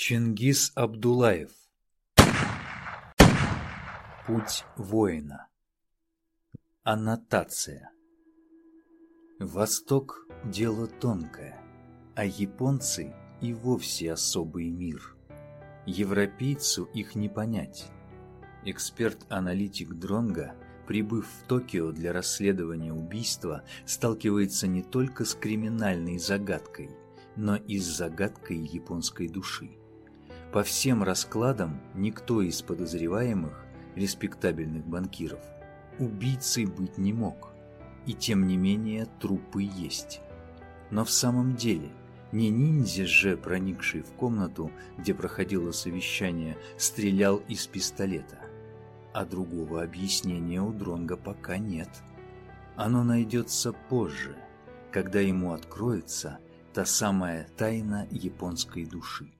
Чингис Абдулаев Путь воина Аннотация Восток – дело тонкое, а японцы и вовсе особый мир. Европейцу их не понять. Эксперт-аналитик Дронга, прибыв в Токио для расследования убийства, сталкивается не только с криминальной загадкой, но и с загадкой японской души. По всем раскладам никто из подозреваемых, респектабельных банкиров, убийцей быть не мог. И тем не менее трупы есть. Но в самом деле не ниндзя же, проникший в комнату, где проходило совещание, стрелял из пистолета. А другого объяснения у Дронга пока нет. Оно найдется позже, когда ему откроется та самая тайна японской души.